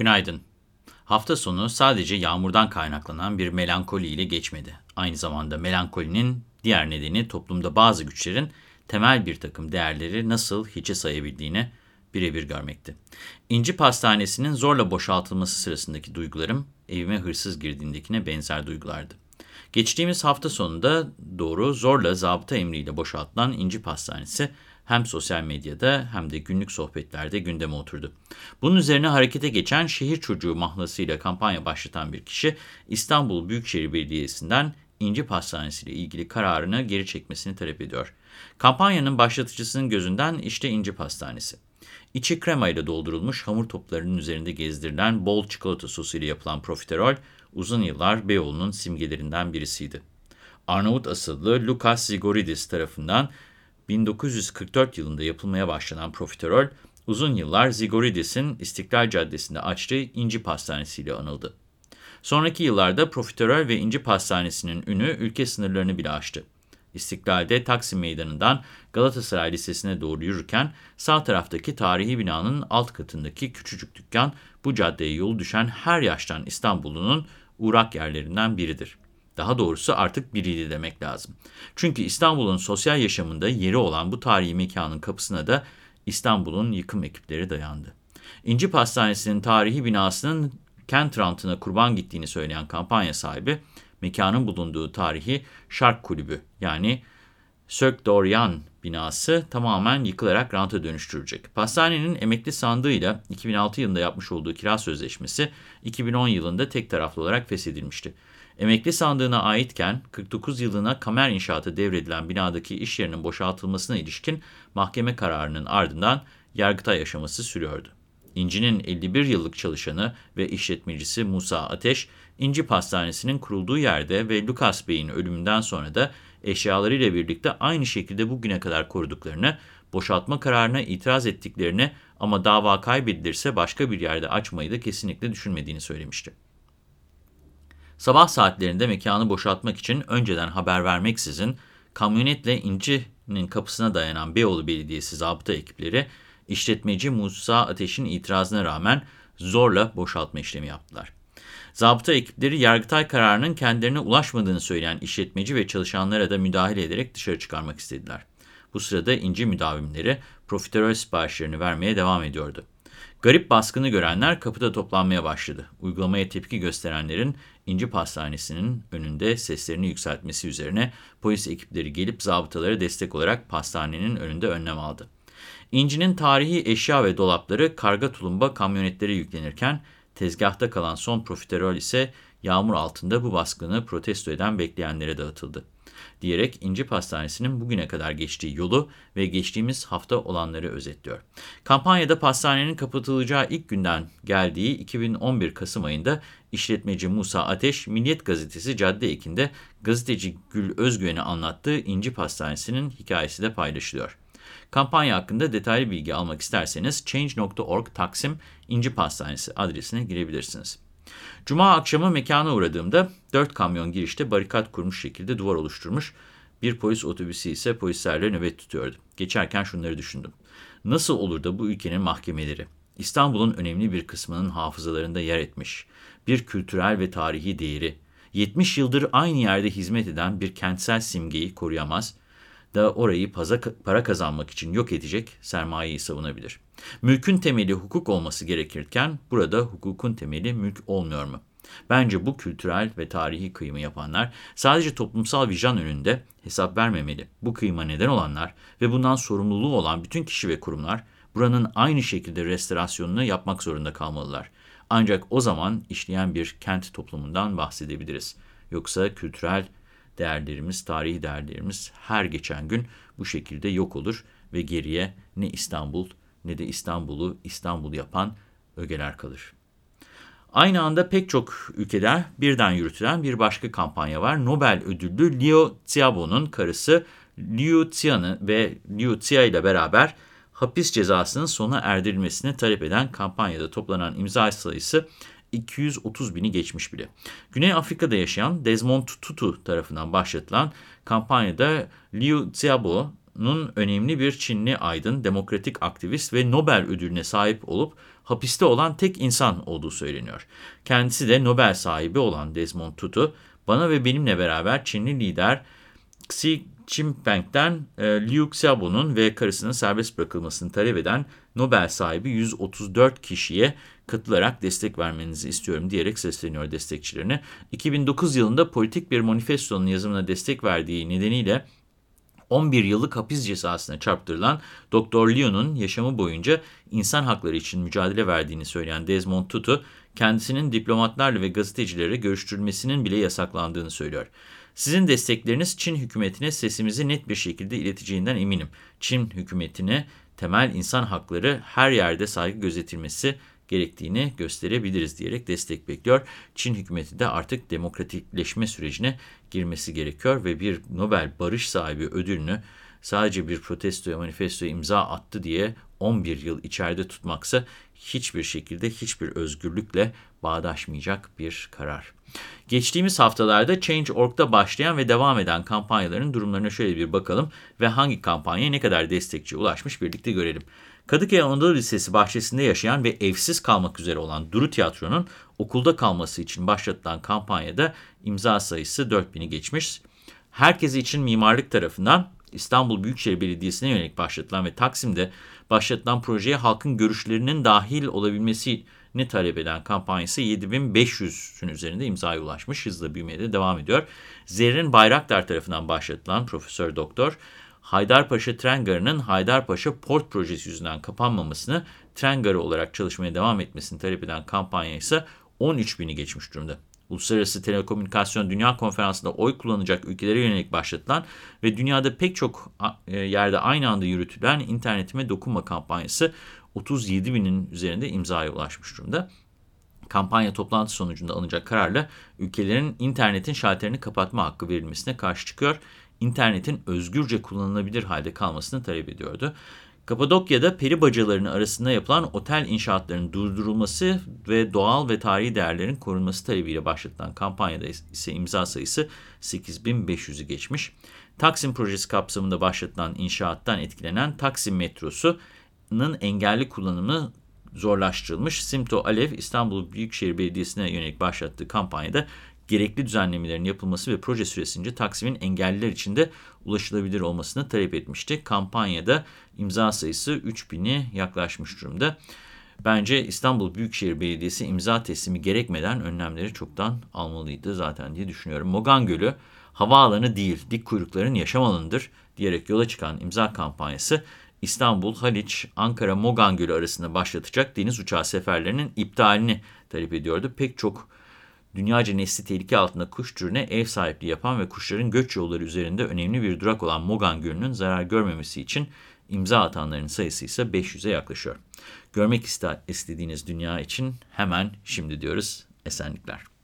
Günaydın. Hafta sonu sadece yağmurdan kaynaklanan bir melankoli ile geçmedi. Aynı zamanda melankolinin diğer nedeni toplumda bazı güçlerin temel bir takım değerleri nasıl hiçe sayabildiğini birebir görmekti. İnci Pastanesi'nin zorla boşaltılması sırasındaki duygularım evime hırsız girdiğindekine benzer duygulardı. Geçtiğimiz hafta sonunda doğru zorla zabıta emriyle boşaltılan İnci Pastanesi hem sosyal medyada hem de günlük sohbetlerde gündeme oturdu. Bunun üzerine harekete geçen şehir çocuğu mahlasıyla kampanya başlatan bir kişi İstanbul Büyükşehir Belediyesi'nden İnci Pastanesi ile ilgili kararını geri çekmesini talep ediyor. Kampanyanın başlatıcısının gözünden işte İnci Pastanesi. İçi krema ile doldurulmuş hamur toplarının üzerinde gezdirilen bol çikolata sosu ile yapılan profiterol uzun yıllar Beyoğlu'nun simgelerinden birisiydi. Arnavut asıllı Lukas Zigoridis tarafından 1944 yılında yapılmaya başlanan profiterol, uzun yıllar Zigoridis'in İstiklal Caddesi'nde açtığı İnci Pastanesi ile anıldı. Sonraki yıllarda profiterol ve İnci Pastanesi'nin ünü ülke sınırlarını bile aştı. İstiklal'de Taksim Meydanı'ndan Galatasaray Lisesi'ne doğru yürürken sağ taraftaki tarihi binanın alt katındaki küçücük dükkan bu caddeye yolu düşen her yaştan İstanbul'un uğrak yerlerinden biridir. Daha doğrusu artık biriydi demek lazım. Çünkü İstanbul'un sosyal yaşamında yeri olan bu tarihi mekanın kapısına da İstanbul'un yıkım ekipleri dayandı. İnci Pastanesi'nin tarihi binasının kent rantına kurban gittiğini söyleyen kampanya sahibi, mekanın bulunduğu tarihi Şark Kulübü yani Sök Doryan binası tamamen yıkılarak ranta dönüştürecek. Pastanenin emekli sandığıyla 2006 yılında yapmış olduğu kira sözleşmesi 2010 yılında tek taraflı olarak feshedilmişti. Emekli sandığına aitken 49 yılına kamer inşaatı devredilen binadaki iş yerinin boşaltılmasına ilişkin mahkeme kararının ardından Yargıtay aşaması sürüyordu. İnci'nin 51 yıllık çalışanı ve işletmecisi Musa Ateş, İnci Pastanesi'nin kurulduğu yerde ve Lukas Bey'in ölümünden sonra da eşyalarıyla birlikte aynı şekilde bugüne kadar koruduklarını, boşaltma kararına itiraz ettiklerini ama dava kaybedilirse başka bir yerde açmayı da kesinlikle düşünmediğini söylemişti. Sabah saatlerinde mekanı boşaltmak için önceden haber vermeksizin kamyonetle İnci'nin kapısına dayanan Beyoğlu Belediyesi zabıta ekipleri işletmeci Musa Ateş'in itirazına rağmen zorla boşaltma işlemi yaptılar. Zabıta ekipleri Yargıtay kararının kendilerine ulaşmadığını söyleyen işletmeci ve çalışanlara da müdahale ederek dışarı çıkarmak istediler. Bu sırada İnci müdavimleri profiterol siparişlerini vermeye devam ediyordu. Garip baskını görenler kapıda toplanmaya başladı. Uygulamaya tepki gösterenlerin İnci Pastanesi'nin önünde seslerini yükseltmesi üzerine polis ekipleri gelip zabıtalara destek olarak pastanenin önünde önlem aldı. İnci'nin tarihi eşya ve dolapları karga tulumba kamyonetlere yüklenirken tezgahta kalan son profiterol ise yağmur altında bu baskını protesto eden bekleyenlere dağıtıldı diyerek İnci Pastanesi'nin bugüne kadar geçtiği yolu ve geçtiğimiz hafta olanları özetliyor. Kampanyada pastanenin kapatılacağı ilk günden geldiği 2011 Kasım ayında işletmeci Musa Ateş, Milliyet Gazetesi Cadde Eki'nde gazeteci Gül Özgüven'e anlattığı İnci Pastanesi'nin hikayesi de paylaşılıyor. Kampanya hakkında detaylı bilgi almak isterseniz change.org Taksim İnci Pastanesi adresine girebilirsiniz. Cuma akşamı mekana uğradığımda dört kamyon girişte barikat kurmuş şekilde duvar oluşturmuş. Bir polis otobüsü ise polislerle nöbet tutuyordu. Geçerken şunları düşündüm. Nasıl olur da bu ülkenin mahkemeleri İstanbul'un önemli bir kısmının hafızalarında yer etmiş, bir kültürel ve tarihi değeri, 70 yıldır aynı yerde hizmet eden bir kentsel simgeyi koruyamaz da orayı para kazanmak için yok edecek sermayeyi savunabilir. Mülkün temeli hukuk olması gerekirken burada hukukun temeli mülk olmuyor mu? Bence bu kültürel ve tarihi kıyımı yapanlar sadece toplumsal vicdan önünde hesap vermemeli. Bu kıyıma neden olanlar ve bundan sorumluluğu olan bütün kişi ve kurumlar buranın aynı şekilde restorasyonunu yapmak zorunda kalmalılar. Ancak o zaman işleyen bir kent toplumundan bahsedebiliriz. Yoksa kültürel değerlerimiz, tarihi değerlerimiz her geçen gün bu şekilde yok olur ve geriye ne İstanbul ne de İstanbul'u İstanbul yapan ögeler kalır. Aynı anda pek çok ülkede birden yürütülen bir başka kampanya var. Nobel ödüllü Liu Xiaobo'nun karısı Liu Xia'nı ve Liu Xia ile beraber hapis cezasının sona erdirilmesini talep eden kampanyada toplanan imza sayısı 230 bini geçmiş bile. Güney Afrika'da yaşayan Desmond Tutu tarafından başlatılan kampanyada Liu Xiaobo'nun önemli bir Çinli aydın, demokratik aktivist ve Nobel ödülüne sahip olup hapiste olan tek insan olduğu söyleniyor. Kendisi de Nobel sahibi olan Desmond Tutu, bana ve benimle beraber Çinli lider Xi Jinping'den e, Liu Xiaobo'nun ve karısının serbest bırakılmasını talep eden Nobel sahibi 134 kişiye katılarak destek vermenizi istiyorum diyerek sesleniyor destekçilerine. 2009 yılında politik bir manifestonun yazımına destek verdiği nedeniyle 11 yıllık hapis cezasına çarptırılan Dr. Leo'nun yaşamı boyunca insan hakları için mücadele verdiğini söyleyen Desmond Tutu, kendisinin diplomatlarla ve gazetecilere görüştürmesinin bile yasaklandığını söylüyor. Sizin destekleriniz Çin hükümetine sesimizi net bir şekilde ileteceğinden eminim. Çin hükümetine temel insan hakları her yerde saygı gözetilmesi gerektiğini gösterebiliriz diyerek destek bekliyor. Çin hükümeti de artık demokratikleşme sürecine girmesi gerekiyor ve bir Nobel Barış sahibi ödülünü sadece bir protestoya, manifestoya imza attı diye 11 yıl içeride tutmaksa hiçbir şekilde hiçbir özgürlükle bağdaşmayacak bir karar. Geçtiğimiz haftalarda Change.org'da başlayan ve devam eden kampanyaların durumlarına şöyle bir bakalım ve hangi kampanya ne kadar destekçi ulaşmış birlikte görelim. Kadıköy Anadolu Lisesi bahçesinde yaşayan ve evsiz kalmak üzere olan Duru Tiyatro'nun okulda kalması için başlatılan kampanyada imza sayısı 4000'i geçmiş. Herkesi için mimarlık tarafından İstanbul Büyükşehir Belediyesi'ne yönelik başlatılan ve Taksim'de başlatılan projeye halkın görüşlerinin dahil olabilmesini talep eden kampanyası 7500'ün üzerinde imzaya ulaşmış. Hızla büyümeye de devam ediyor. Zerrin Bayraktar tarafından başlatılan Profesör Doktor Haydarpaşa Tren Garı'nın Haydarpaşa Port Projesi yüzünden kapanmamasını, tren garı olarak çalışmaya devam etmesini talep eden kampanya ise 13 bini geçmiş durumda. Uluslararası Telekomünikasyon Dünya Konferansı'nda oy kullanacak ülkelere yönelik başlatılan ve dünyada pek çok e, yerde aynı anda yürütülen internetime dokunma kampanyası 37 binin üzerinde imzaya ulaşmış durumda. Kampanya toplantı sonucunda alınacak kararla ülkelerin internetin şalterini kapatma hakkı verilmesine karşı çıkıyor internetin özgürce kullanılabilir halde kalmasını talep ediyordu. Kapadokya'da peri bacalarının arasında yapılan otel inşaatlarının durdurulması ve doğal ve tarihi değerlerin korunması talebiyle başlatılan kampanyada ise imza sayısı 8500'ü geçmiş. Taksim projesi kapsamında başlatılan inşaattan etkilenen Taksim metrosunun engelli kullanımı zorlaştırılmış. Simto Alev İstanbul Büyükşehir Belediyesi'ne yönelik başlattığı kampanyada gerekli düzenlemelerin yapılması ve proje süresince Taksim'in engelliler için de ulaşılabilir olmasını talep etmişti. Kampanyada imza sayısı 3000'i yaklaşmış durumda. Bence İstanbul Büyükşehir Belediyesi imza teslimi gerekmeden önlemleri çoktan almalıydı zaten diye düşünüyorum. Mogan Gölü havaalanı değil dik kuyrukların yaşam alanıdır diyerek yola çıkan imza kampanyası İstanbul, Haliç, Ankara, Mogan Gölü arasında başlatacak deniz uçağı seferlerinin iptalini talep ediyordu. Pek çok dünyaca nesli tehlike altında kuş türüne ev sahipliği yapan ve kuşların göç yolları üzerinde önemli bir durak olan Mogan Gölü'nün zarar görmemesi için imza atanların sayısı ise 500'e yaklaşıyor. Görmek istediğiniz dünya için hemen şimdi diyoruz esenlikler.